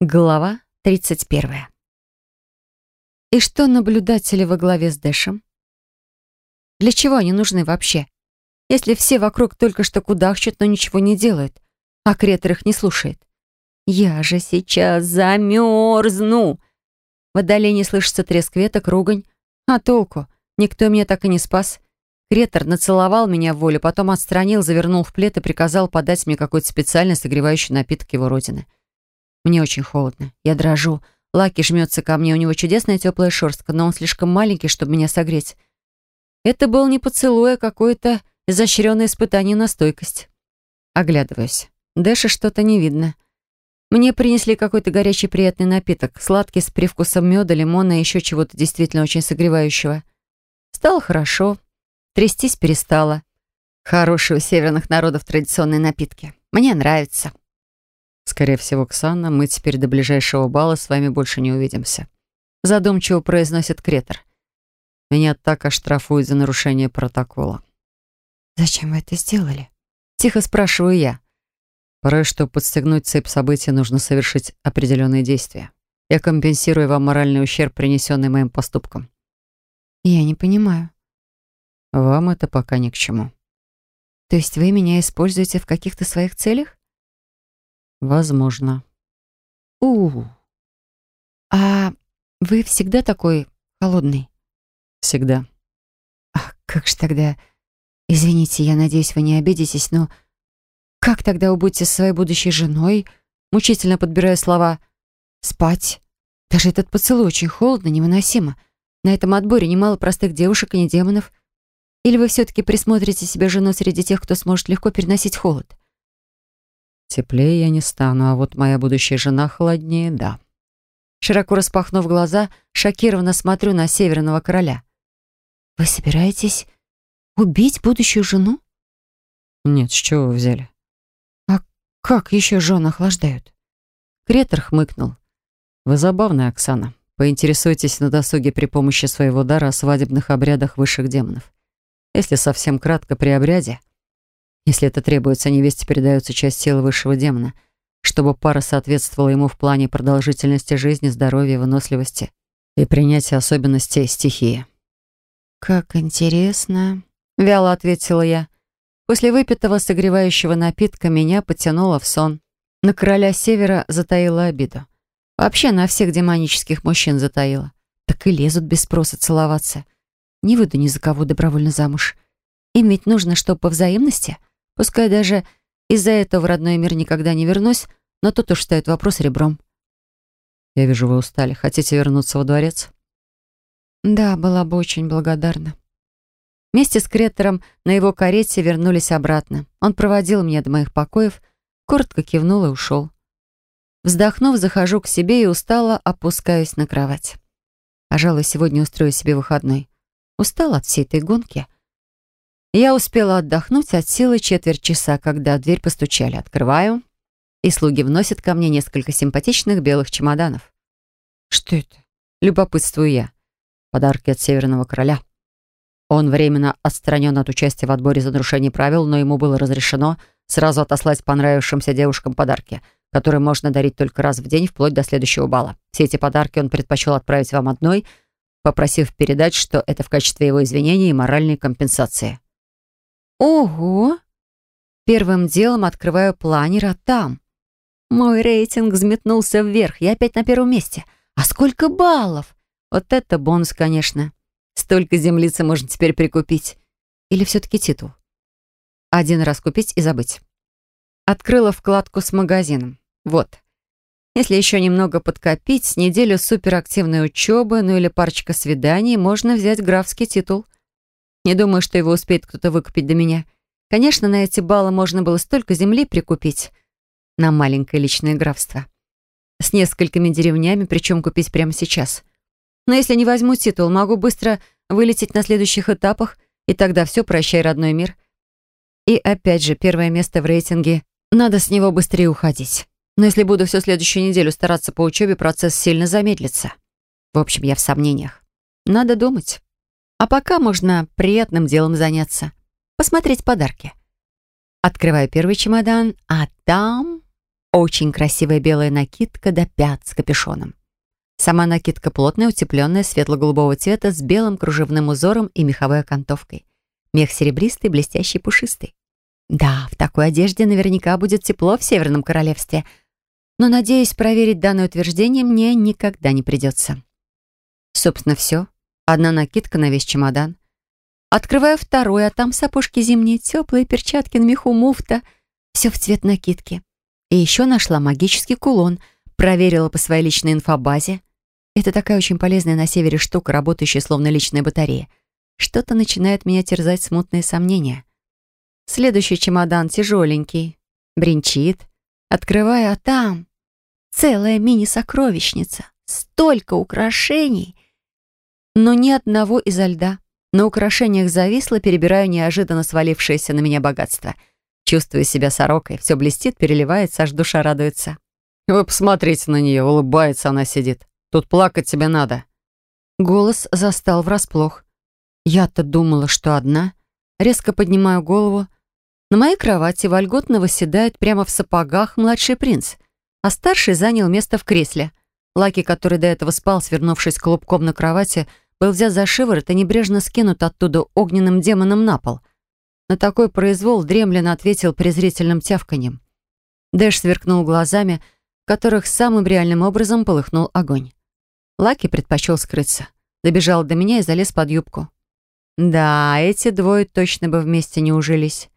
Глава 31. И что наблюдатели во главе с Дэшем? Для чего они нужны вообще? Если все вокруг только что кудахчут, но ничего не делают, а кретор их не слушает. Я же сейчас замерзну. В отдалении слышится треск веток, ругань. А толку? Никто меня так и не спас. Кретор нацеловал меня в волю, потом отстранил, завернул в плед и приказал подать мне какой-то специально согревающий напиток его родины. Мне очень холодно. Я дрожу. Лаки жмется ко мне. У него чудесная теплая шерстка, но он слишком маленький, чтобы меня согреть. Это был не поцелуй, а какое-то изощренное испытание на стойкость. Оглядываюсь. Дэша что-то не видно. Мне принесли какой-то горячий приятный напиток, сладкий с привкусом меда, лимона и еще чего-то действительно очень согревающего. Стало хорошо. Трястись перестала. Хорошие у северных народов традиционные напитки. Мне нравится. Скорее всего, Ксана, мы теперь до ближайшего бала с вами больше не увидимся. Задумчиво произносит Кретор. Меня так оштрафуют за нарушение протокола. «Зачем вы это сделали?» Тихо спрашиваю я. Порой, чтобы подстегнуть цепь событий, нужно совершить определенные действия. Я компенсирую вам моральный ущерб, принесенный моим поступком. Я не понимаю. Вам это пока ни к чему. То есть вы меня используете в каких-то своих целях? Возможно. У, А вы всегда такой холодный? Всегда. А как же тогда... Извините, я надеюсь, вы не обидитесь, но... Как тогда вы будете со своей будущей женой, мучительно подбирая слова, спать? Даже этот поцелуй очень холодно, невыносимо. На этом отборе немало простых девушек и не демонов. Или вы все-таки присмотрите себе жену среди тех, кто сможет легко переносить холод? Теплее я не стану, а вот моя будущая жена холоднее, да. Широко распахнув глаза, шокированно смотрю на Северного Короля. «Вы собираетесь убить будущую жену?» «Нет, с чего вы взяли?» «А как еще жен охлаждают?» Кретор хмыкнул. «Вы забавная, Оксана. Поинтересуйтесь на досуге при помощи своего дара о свадебных обрядах высших демонов. Если совсем кратко при обряде, если это требуется, невесте передается часть силы высшего демона, чтобы пара соответствовала ему в плане продолжительности жизни, здоровья, выносливости и принятия особенностей стихии. «Как интересно», — вяло ответила я. После выпитого согревающего напитка меня потянуло в сон. На короля севера затаила обиду. Вообще на всех демонических мужчин затаила. Так и лезут без спроса целоваться. Не выйду ни за кого добровольно замуж. Им ведь нужно, что по взаимности — Пускай даже из-за этого в родной мир никогда не вернусь, но тут уж стоит вопрос ребром. Я вижу, вы устали. Хотите вернуться во дворец? Да, была бы очень благодарна. Вместе с Кретором на его карете вернулись обратно. Он проводил меня до моих покоев, коротко кивнул и ушел. Вздохнув, захожу к себе и устало опускаюсь на кровать. Пожалуй, сегодня устрою себе выходной. Устала от всей этой гонки — я успела отдохнуть от силы четверть часа, когда дверь постучали. Открываю, и слуги вносят ко мне несколько симпатичных белых чемоданов. Что это? Любопытствую я. Подарки от Северного Короля. Он временно отстранен от участия в отборе за нарушение правил, но ему было разрешено сразу отослать понравившимся девушкам подарки, которые можно дарить только раз в день, вплоть до следующего бала. Все эти подарки он предпочел отправить вам одной, попросив передать, что это в качестве его извинений и моральной компенсации. Ого! Первым делом открываю планер, а там... Мой рейтинг взметнулся вверх, я опять на первом месте. А сколько баллов? Вот это бонус, конечно. Столько землицы можно теперь прикупить. Или все-таки титул? Один раз купить и забыть. Открыла вкладку с магазином. Вот. Если еще немного подкопить, неделю суперактивной учебы, ну или парочка свиданий, можно взять графский титул — не думаю, что его успеет кто-то выкупить до меня. Конечно, на эти баллы можно было столько земли прикупить. На маленькое личное графство. С несколькими деревнями, причем купить прямо сейчас. Но если не возьму титул, могу быстро вылететь на следующих этапах, и тогда все, прощай, родной мир. И опять же, первое место в рейтинге. Надо с него быстрее уходить. Но если буду всю следующую неделю стараться по учебе, процесс сильно замедлится. В общем, я в сомнениях. Надо думать. А пока можно приятным делом заняться. Посмотреть подарки. Открываю первый чемодан, а там... Очень красивая белая накидка до пят с капюшоном. Сама накидка плотная, утепленная, светло-голубого цвета с белым кружевным узором и меховой окантовкой. Мех серебристый, блестящий, пушистый. Да, в такой одежде наверняка будет тепло в Северном Королевстве, но, надеюсь, проверить данное утверждение мне никогда не придется. Собственно, все. Одна накидка на весь чемодан. Открываю второй, а там сапожки зимние, теплые перчатки на меху, муфта. Все в цвет накидки. И еще нашла магический кулон. Проверила по своей личной инфобазе. Это такая очень полезная на севере штука, работающая словно личная батарея. Что-то начинает меня терзать смутные сомнения. Следующий чемодан тяжеленький. Бринчит. Открываю, а там целая мини-сокровищница. Столько украшений. Но ни одного изо льда. На украшениях зависло, перебираю неожиданно свалившееся на меня богатство. Чувствую себя сорокой. Все блестит, переливается, аж душа радуется. Вы посмотрите на нее, улыбается она сидит. Тут плакать тебе надо. Голос застал врасплох. Я-то думала, что одна. Резко поднимаю голову. На моей кровати вольготно восседает прямо в сапогах младший принц, а старший занял место в кресле. Лаки, который до этого спал, свернувшись клубком на кровати, был взят за шиворот и небрежно скинут оттуда огненным демоном на пол. На такой произвол Дремлин ответил презрительным тявканьем. Дэш сверкнул глазами, в которых самым реальным образом полыхнул огонь. Лаки предпочел скрыться. Добежал до меня и залез под юбку. Да, эти двое точно бы вместе не ужились.